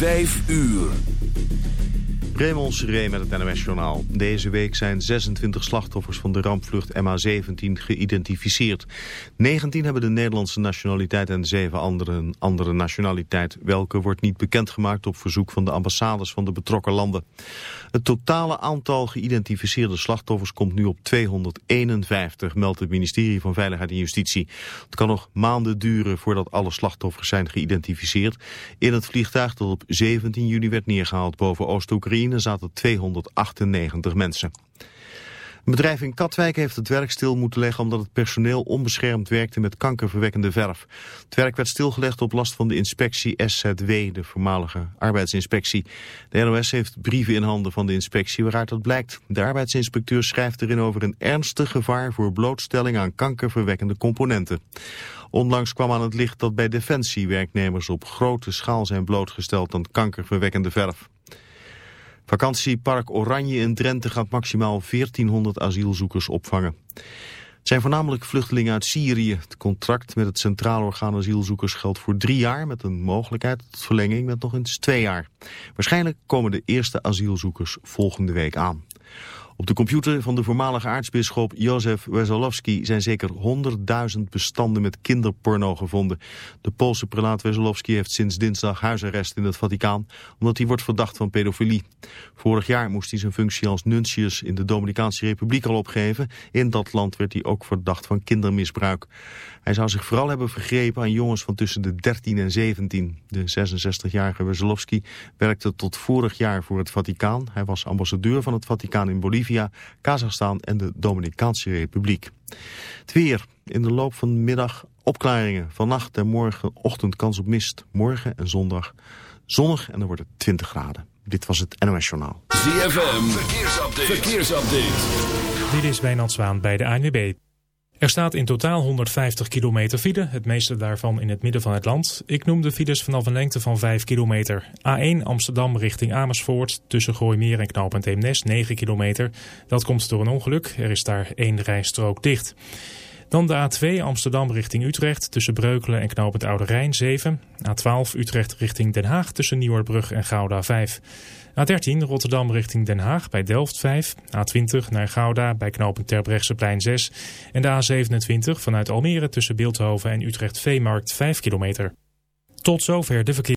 5 uur. Raymond Seré met het NOS-journaal. Deze week zijn 26 slachtoffers van de rampvlucht MH17 geïdentificeerd. 19 hebben de Nederlandse nationaliteit en 7 anderen andere nationaliteit. Welke wordt niet bekendgemaakt op verzoek van de ambassades van de betrokken landen. Het totale aantal geïdentificeerde slachtoffers komt nu op 251, meldt het ministerie van Veiligheid en Justitie. Het kan nog maanden duren voordat alle slachtoffers zijn geïdentificeerd. In het vliegtuig dat op 17 juni werd neergehaald boven Oost-Oekraïne zaten 298 mensen. Een bedrijf in Katwijk heeft het werk stil moeten leggen omdat het personeel onbeschermd werkte met kankerverwekkende verf. Het werk werd stilgelegd op last van de inspectie SZW, de voormalige arbeidsinspectie. De NOS heeft brieven in handen van de inspectie waaruit dat blijkt. De arbeidsinspecteur schrijft erin over een ernstig gevaar voor blootstelling aan kankerverwekkende componenten. Onlangs kwam aan het licht dat bij Defensie werknemers op grote schaal zijn blootgesteld aan kankerverwekkende verf. Vakantiepark Oranje in Drenthe gaat maximaal 1400 asielzoekers opvangen. Het zijn voornamelijk vluchtelingen uit Syrië. Het contract met het Centraal Orgaan Asielzoekers geldt voor drie jaar... met een mogelijkheid tot verlenging met nog eens twee jaar. Waarschijnlijk komen de eerste asielzoekers volgende week aan. Op de computer van de voormalige aartsbisschop Jozef Wesolowski zijn zeker 100.000 bestanden met kinderporno gevonden. De Poolse prelaat Wesolowski heeft sinds dinsdag huisarrest in het Vaticaan omdat hij wordt verdacht van pedofilie. Vorig jaar moest hij zijn functie als nuntius in de Dominicaanse Republiek al opgeven. In dat land werd hij ook verdacht van kindermisbruik. Hij zou zich vooral hebben vergrepen aan jongens van tussen de 13 en 17. De 66-jarige Wesolowski werkte tot vorig jaar voor het Vaticaan. Hij was ambassadeur van het Vaticaan in Bolivia, Kazachstan en de Dominicaanse Republiek. Het weer. In de loop van de middag opklaringen. Vannacht en morgenochtend kans op mist. Morgen en zondag zonnig en dan wordt het 20 graden. Dit was het NOS Journaal. ZFM. Verkeersupdate. Verkeersupdate. Dit is Wijnand Zwaan bij de ANWB. Er staat in totaal 150 kilometer file, het meeste daarvan in het midden van het land. Ik noem de files vanaf een lengte van 5 kilometer. A1 Amsterdam richting Amersfoort, tussen Gooimeer en Knoopend Eemnes 9 kilometer. Dat komt door een ongeluk, er is daar één rijstrook dicht. Dan de A2 Amsterdam richting Utrecht tussen Breukelen en Knoopend Oude Rijn 7. A12 Utrecht richting Den Haag tussen Nieuwerbrug en Gouda 5. A13 Rotterdam richting Den Haag bij Delft 5. A20 naar Gouda bij knooppunt Terbrechtseplein 6. En de A27 vanuit Almere tussen Beeldhoven en Utrecht Veemarkt 5 kilometer. Tot zover de verkeer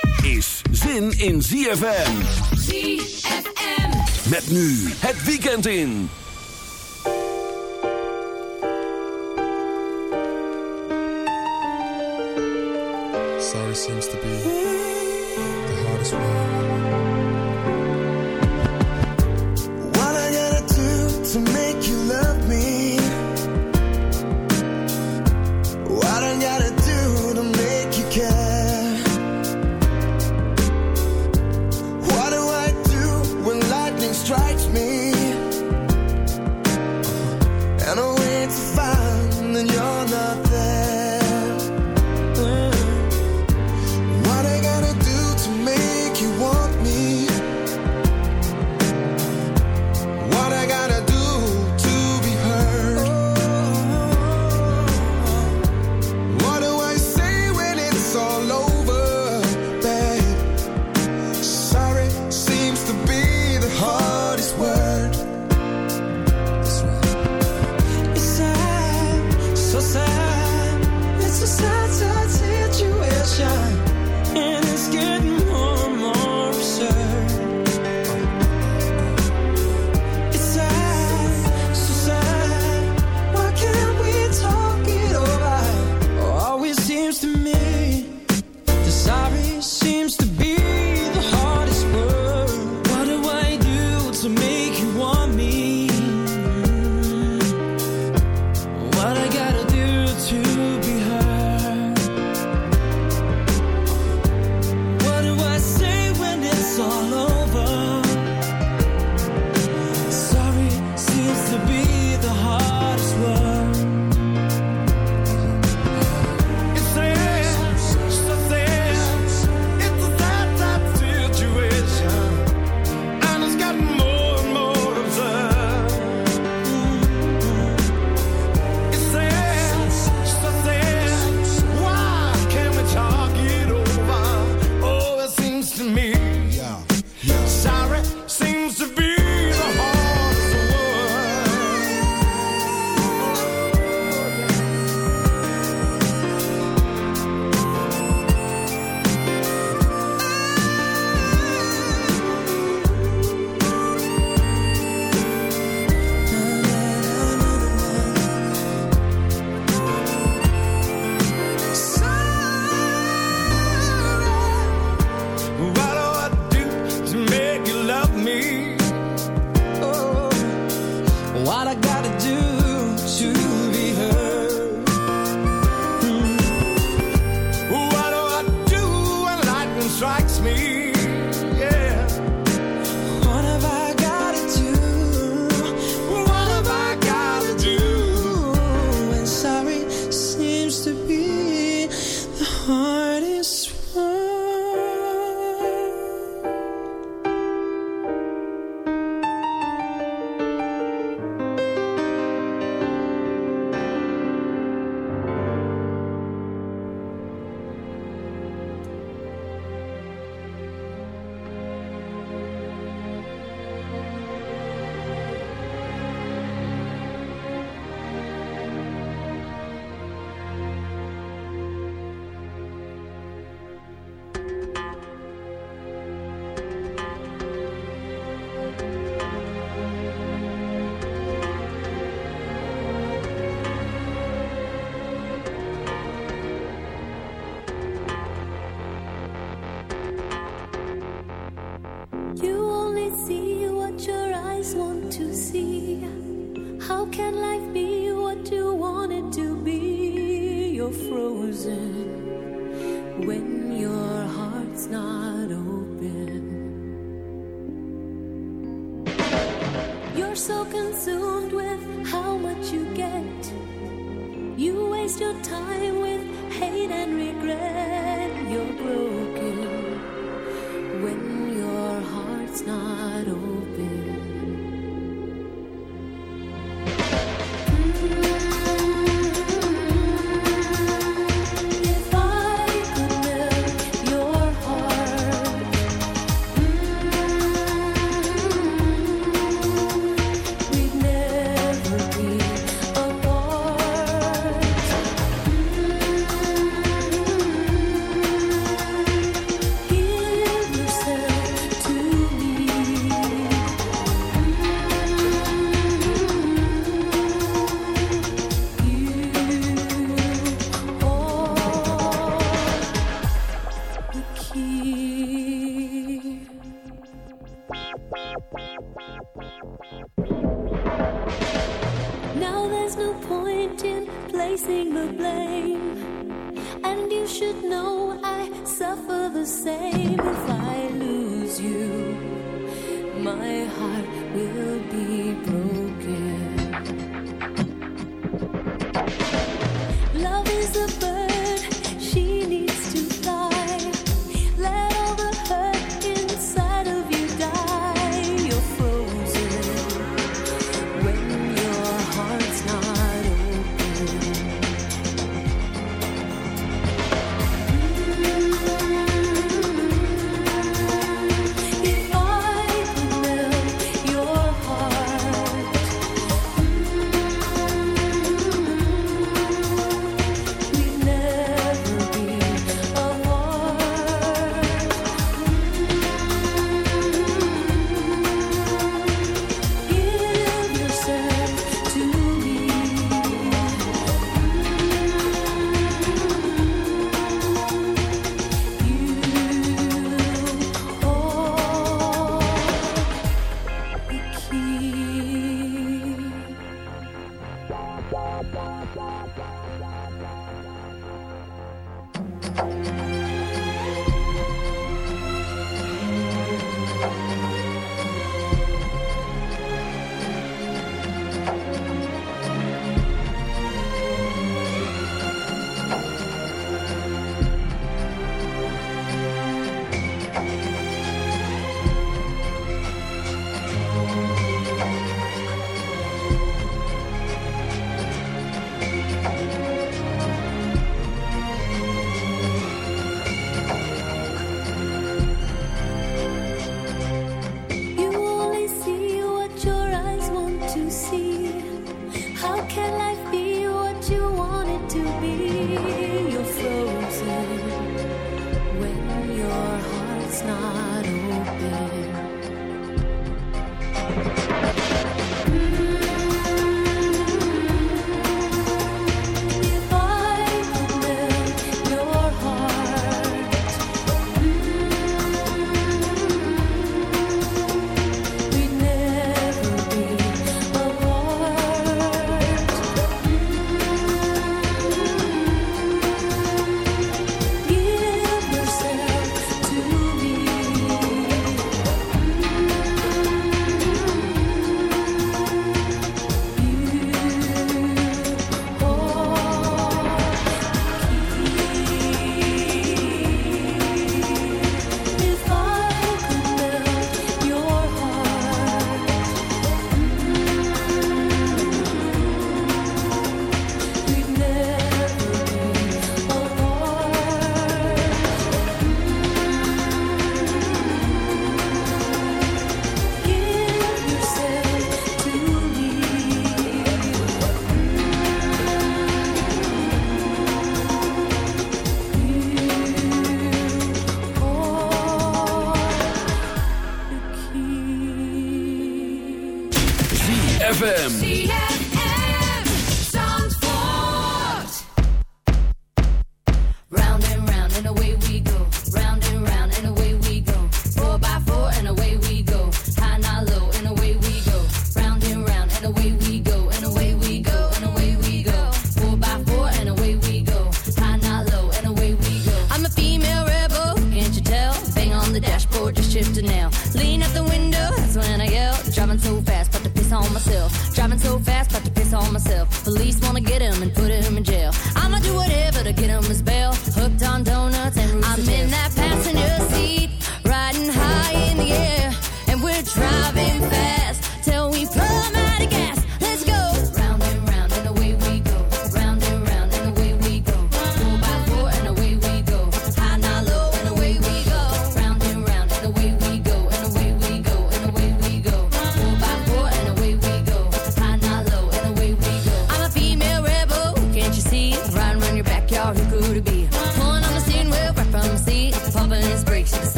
is zin in ZFM. ZFM. Met nu het weekend in. Sorry seems to be the hardest one.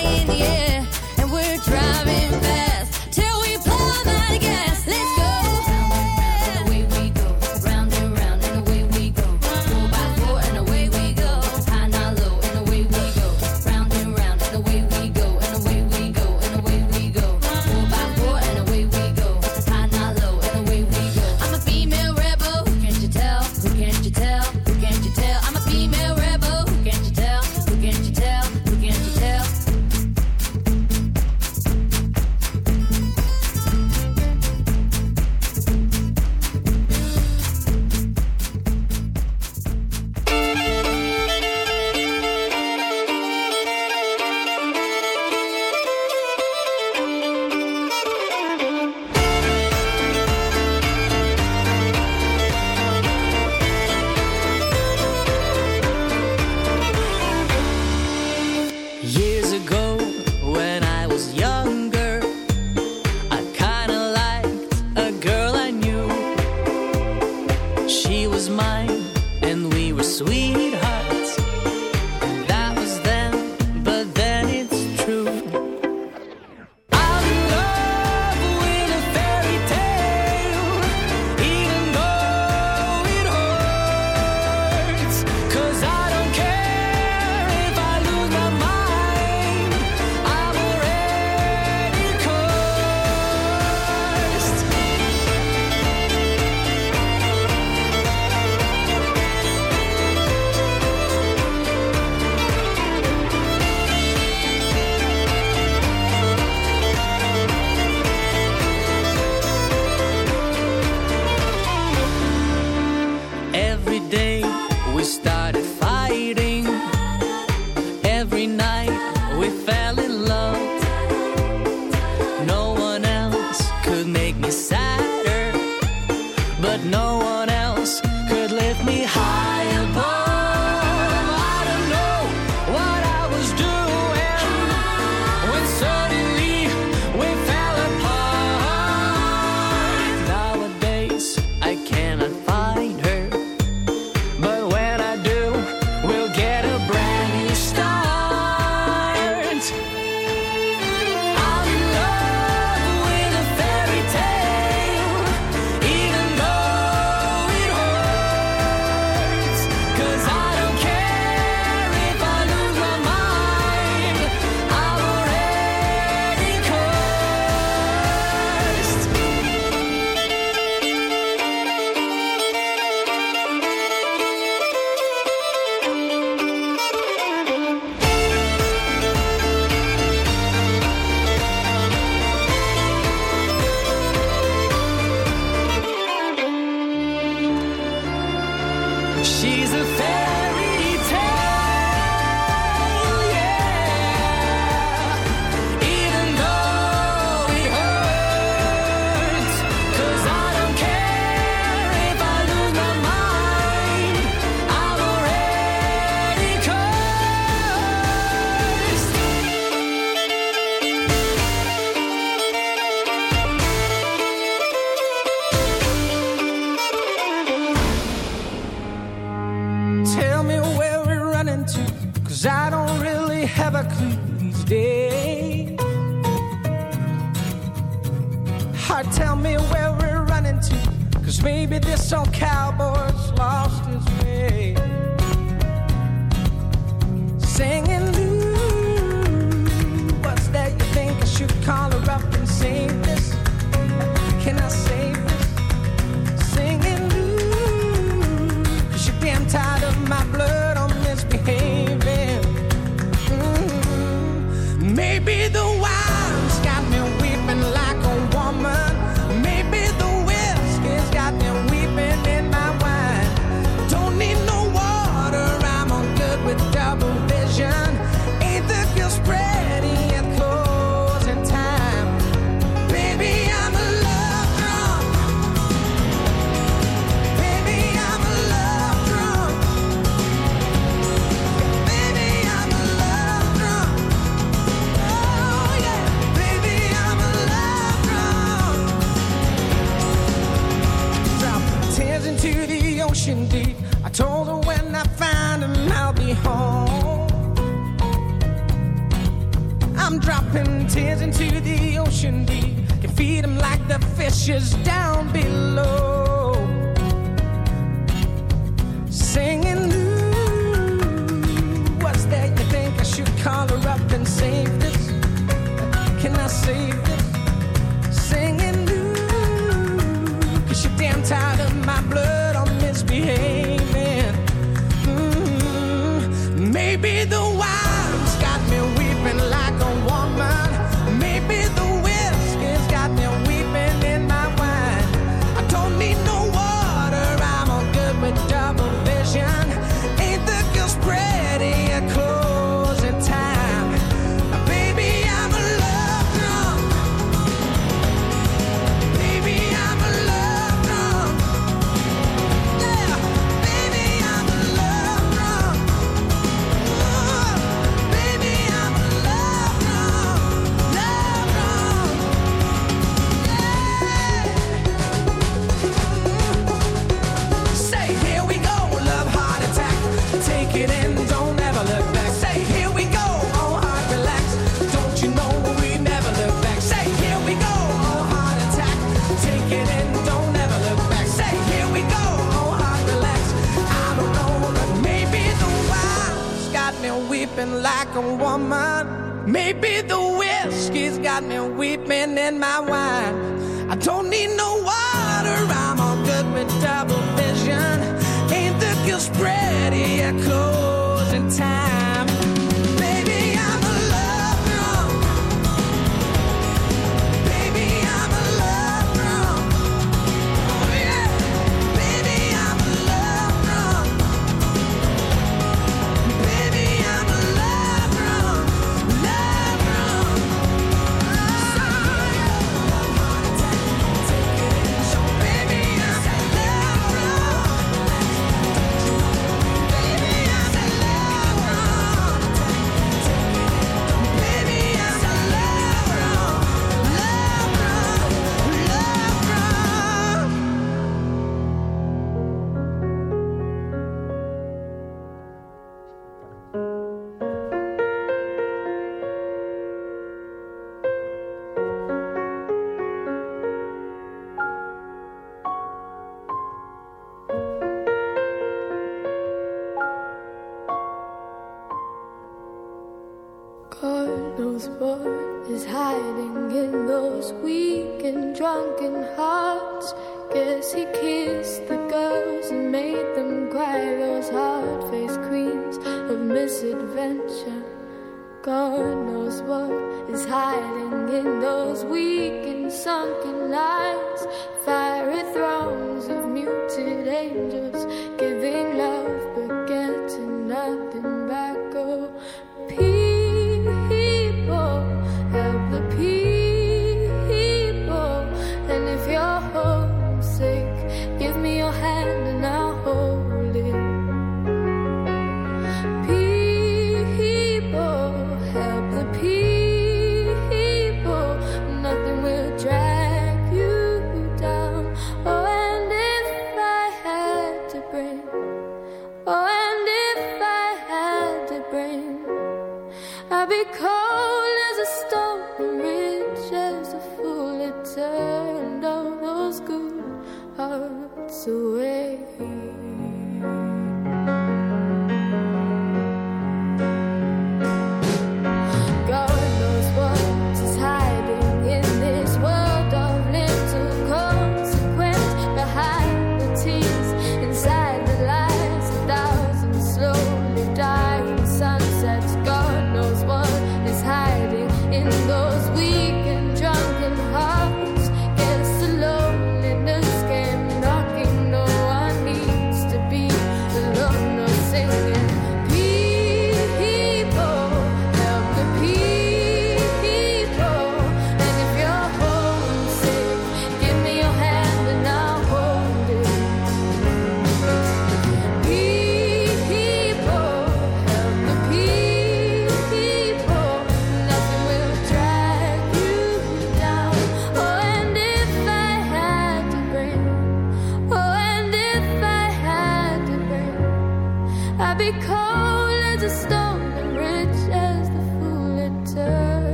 and we're driving fast bourbon my wine. I don't need no water, I'm all good with double vision. Ain't the guilt spread, it echoes in time.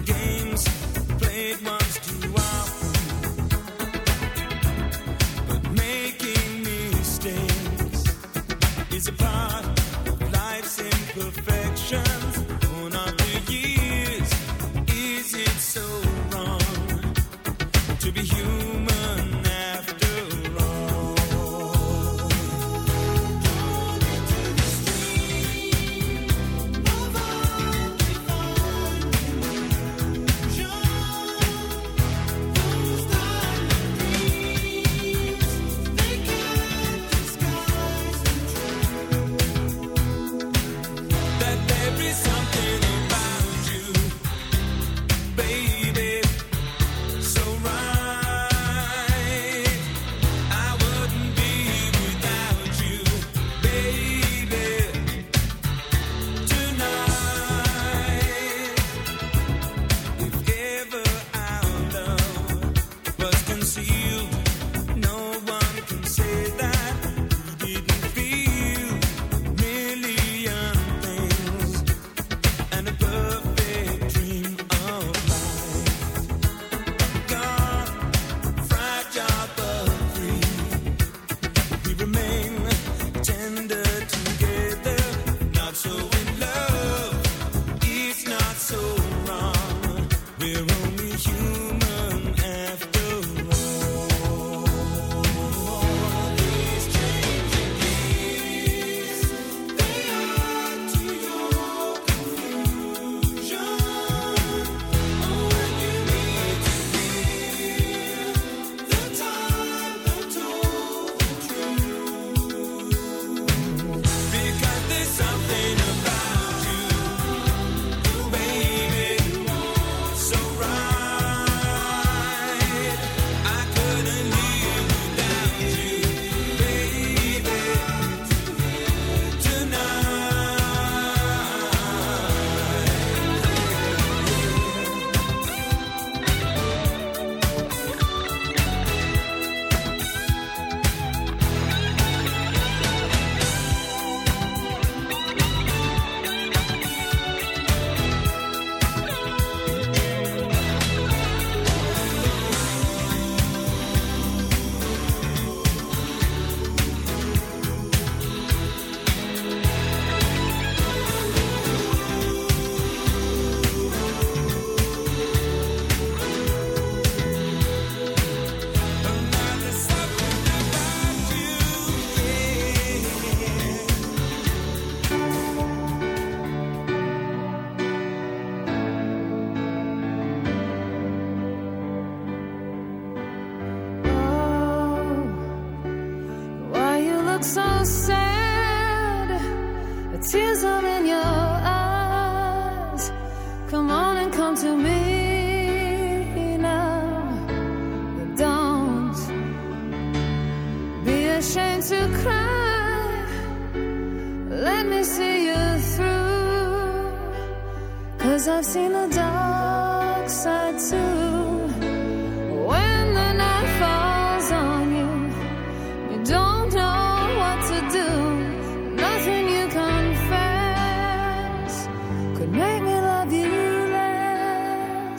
Games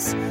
Sports.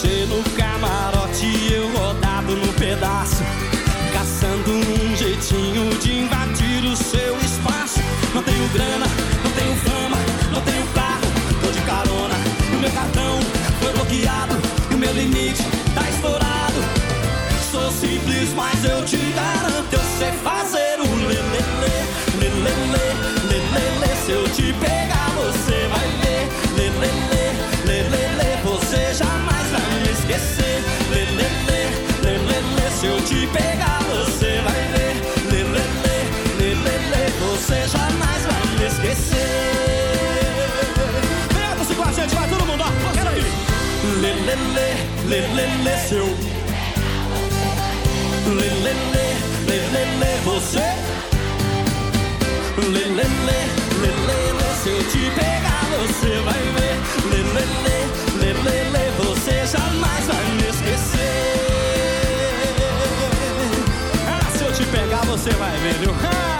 Você no camarote eu rodado no pedaço. Caçando um jeitinho de invadir o seu espaço. Não tenho grana, não tenho fama, não tenho carro, tô de carona. O meu cartão foi bloqueado e o meu limite tá estourado. Sou simples, mas eu te garanto, eu sei fazer o lelele, lelele, lelele. Se eu te pegar, Se eu te pegar, você vai ver. Lê, lê, lê, lê, lê, lê. Você jamais vai me esquecer. Venha você com a gente, vai todo mundo, ó. Quero ouvir. Lê, lê, lê, lê, lê, lê. Se eu lê, lê, lê, lê, lê, lê. Você lê, lê, lê, lê, lê, lê. Se eu te pegar, você vai ver. Lê, lê, lê, lê, lê, lê. Você jamais vai me você vai ver, viu?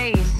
place.